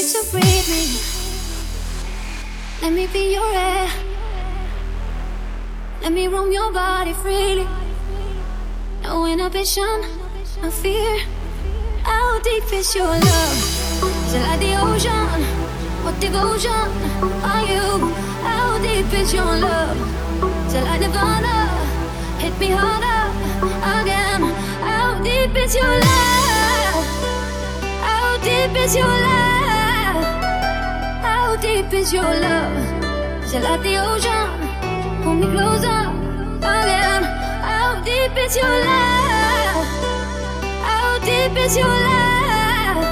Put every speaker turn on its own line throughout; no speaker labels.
you to breathe me. Let me be your air. Let me roam your body freely. No inhibition, no fear. How deep is your love? Is it like the ocean? What devotion are you? How deep is your love? Is it like Nirvana? Hit me harder again. How deep is your love? How deep is your love? Deep is your love? Is it like the ocean? Pull me closer again. How deep is your love? How deep is your love?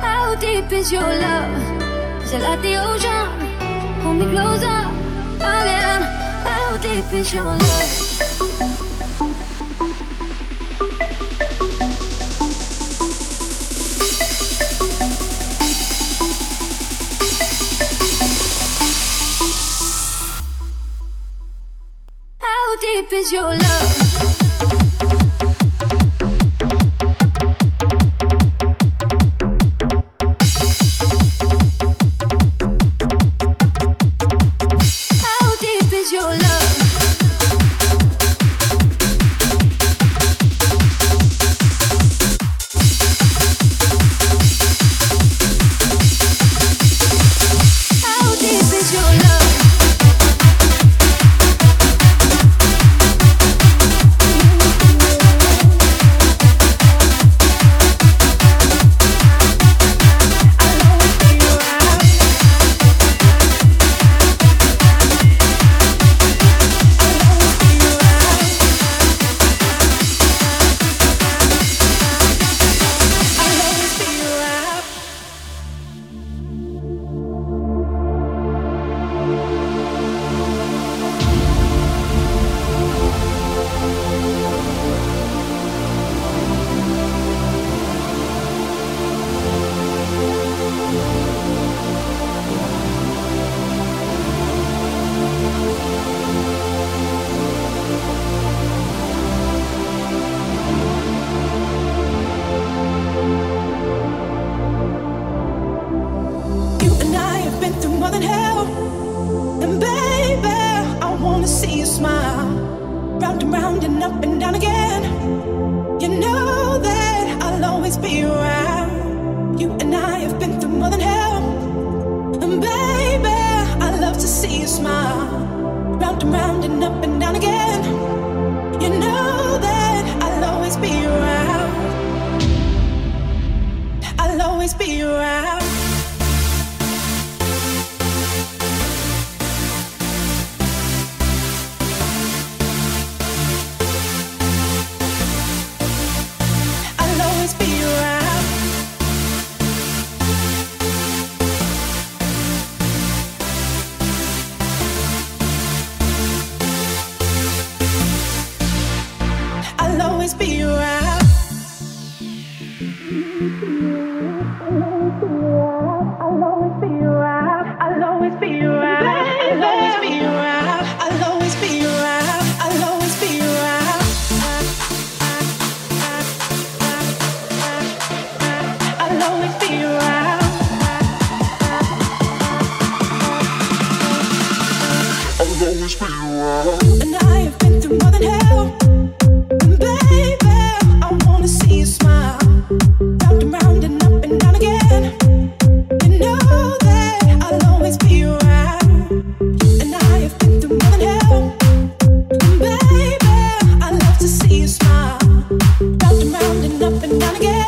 How deep is your love? Is it like the ocean? Pull me closer again. How deep is your love? Deep is your love?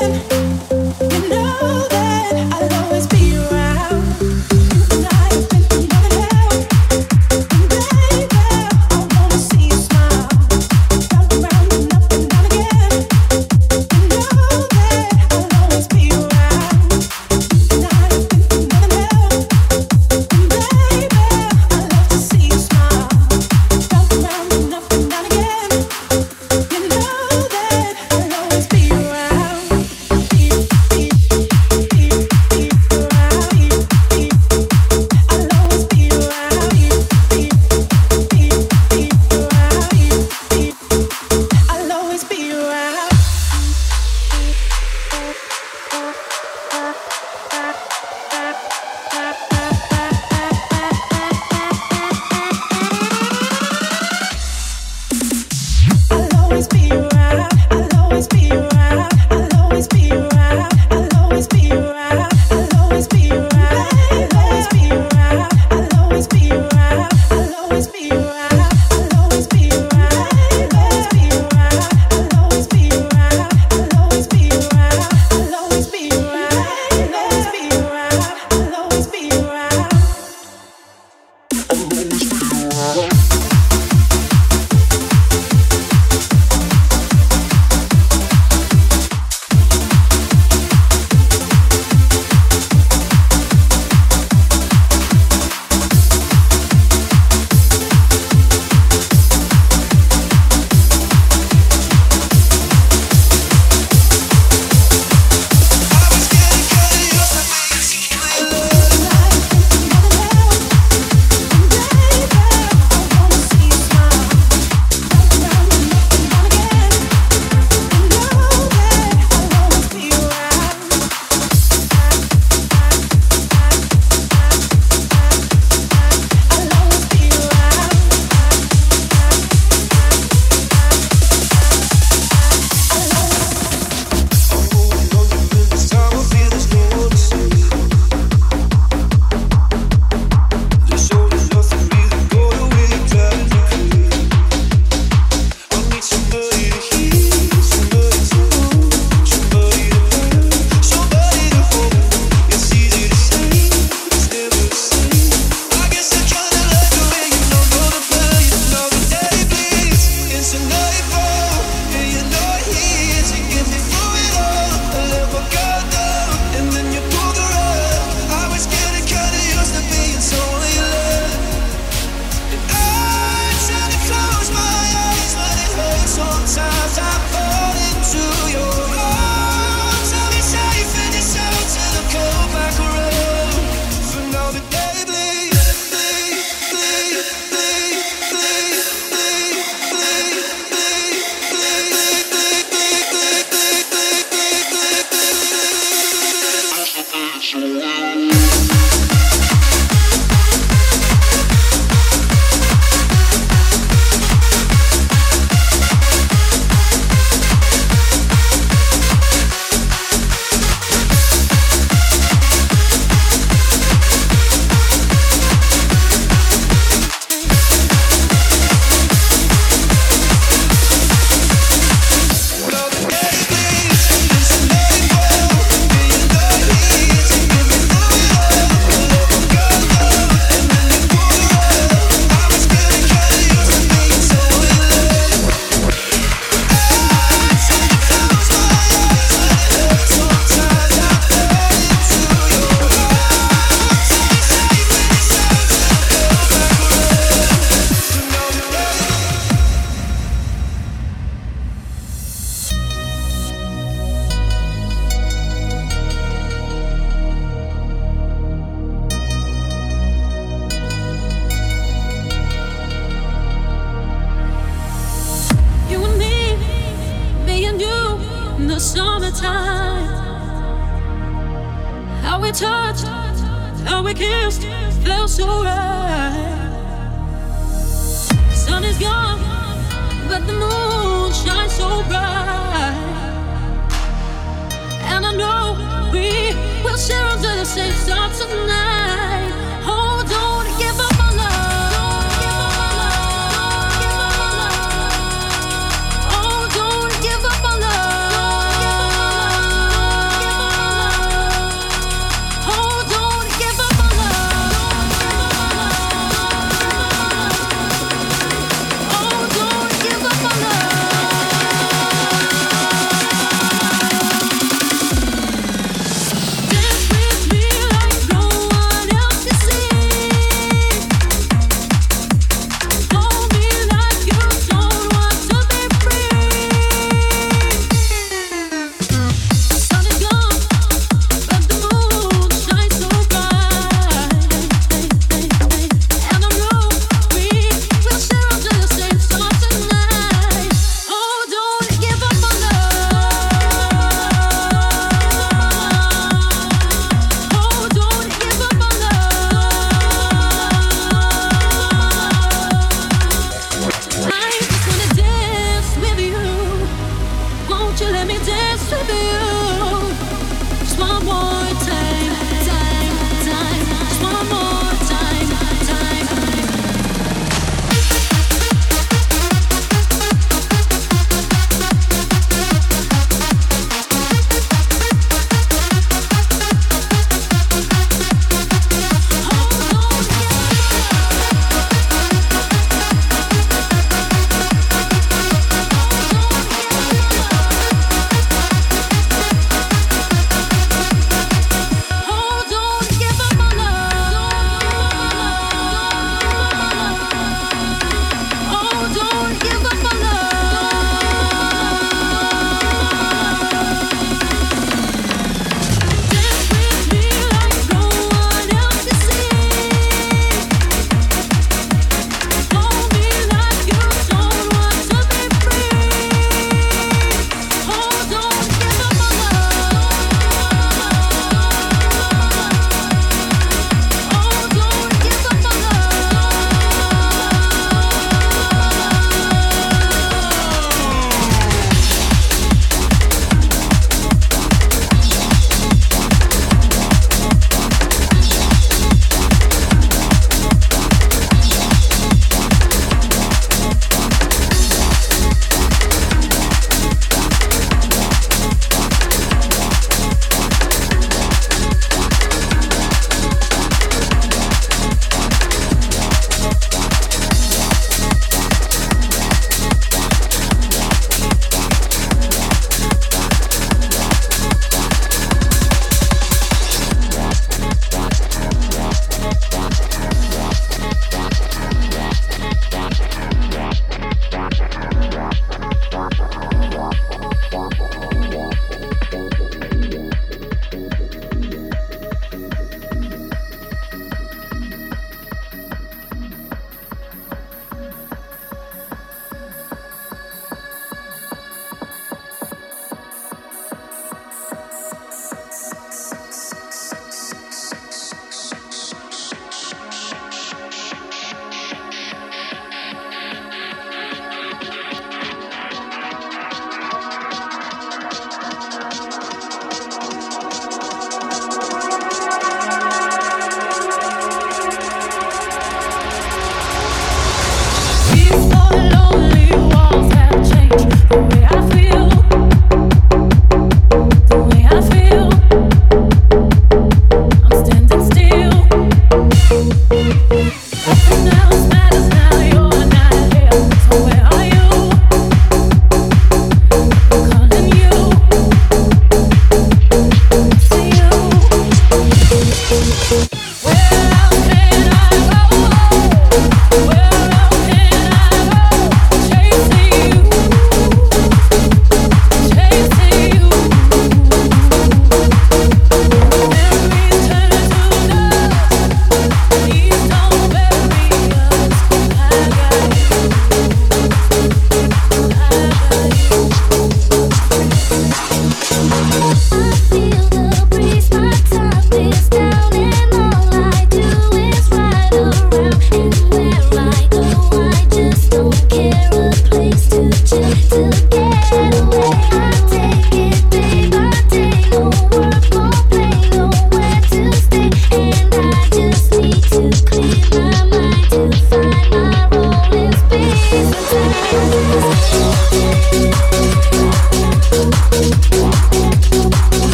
Again.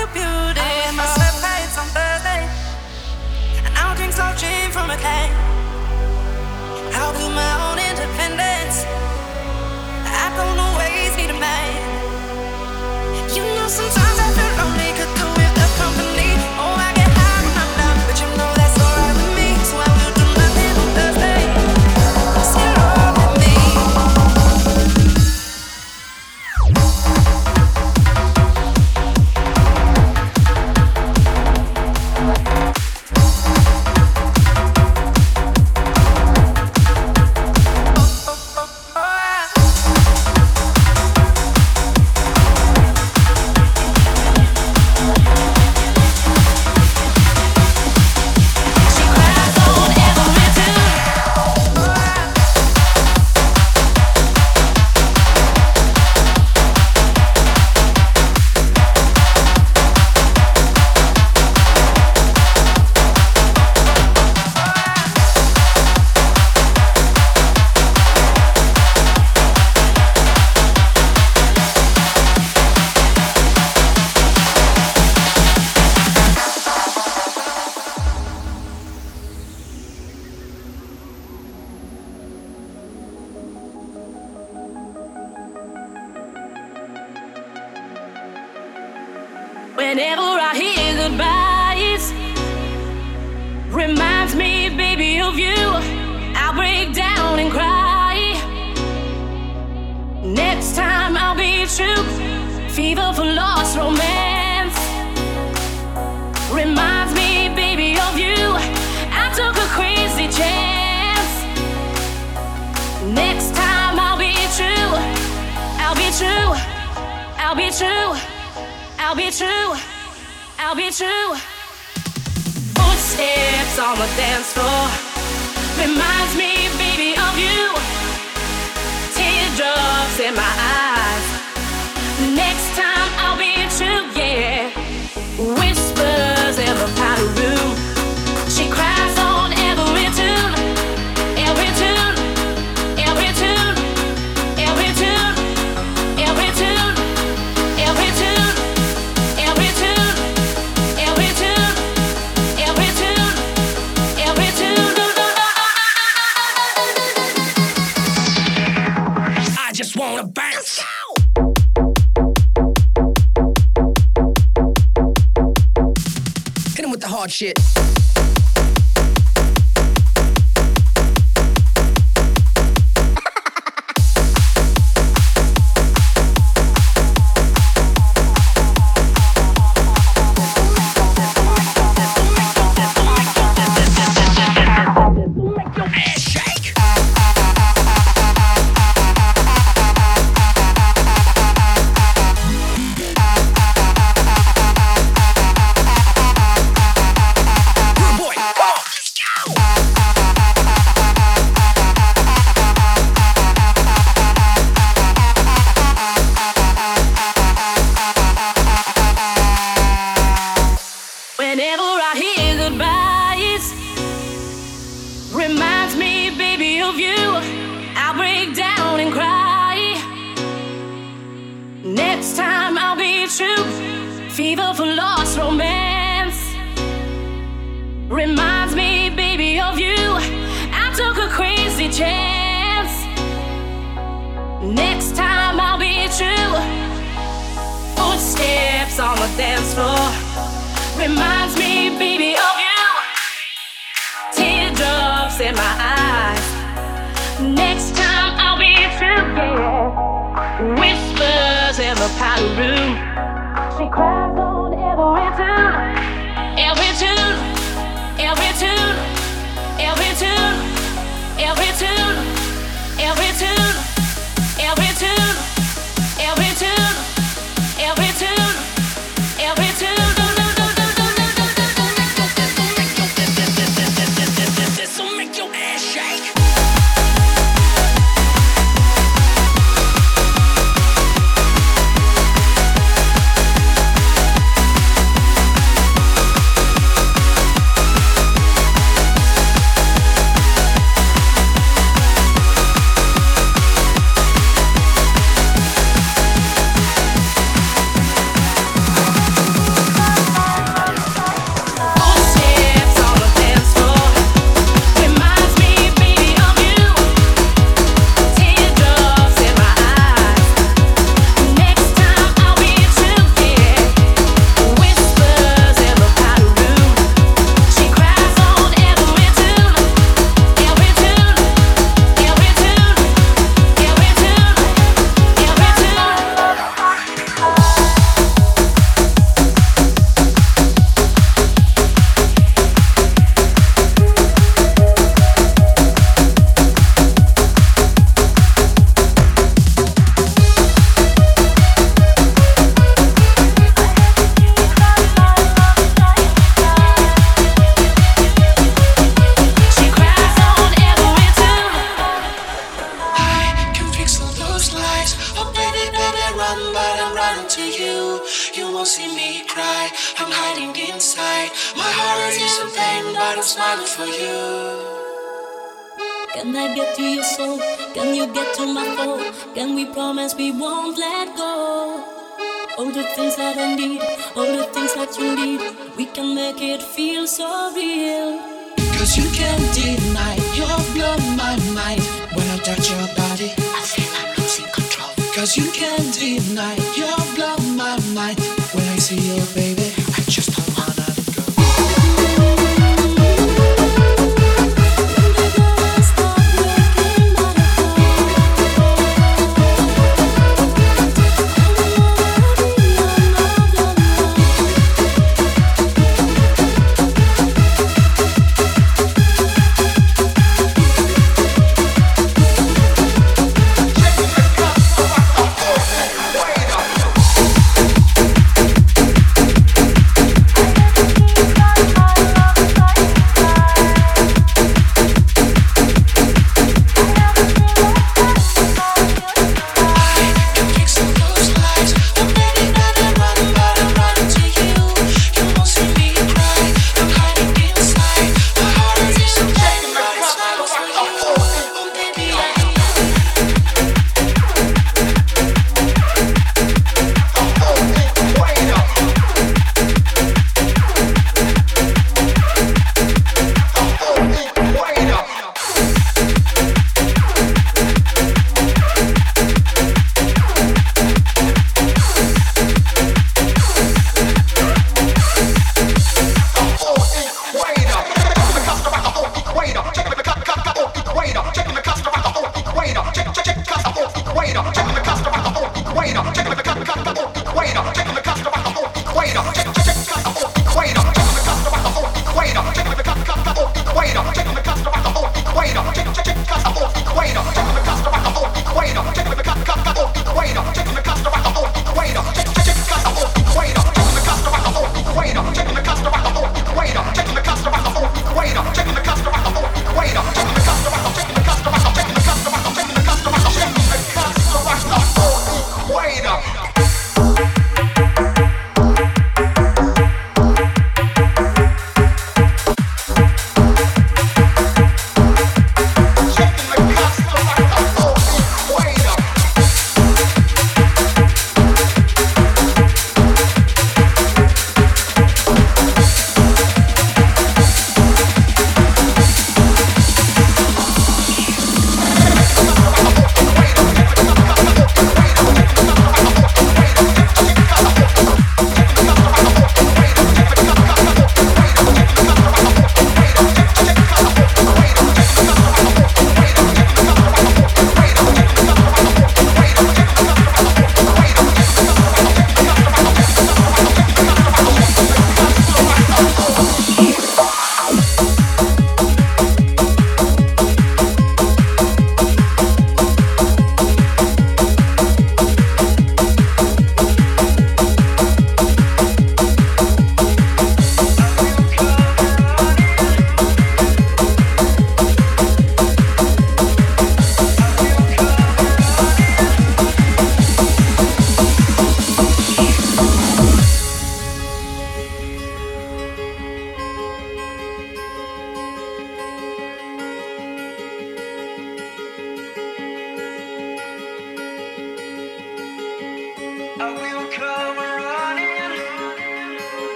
feel beauty. I wear my sweatpants on Thursday, and I'll drink soft gin from a can. I'll do my own independence. I don't know.
Whenever I hear goodbyes, reminds me, baby, of you. I break down and cry. Next time I'll be true. Fever for lost romance reminds me, baby, of you. I took a crazy chance. Next time I'll be true. I'll be true. I'll be true. I'll be true, I'll be true. Footsteps on the dance floor reminds me, baby, of you. Teardrops in my eyes.
shit.
powder. She cries on every tune, every tune, every tune, every tune, every tune.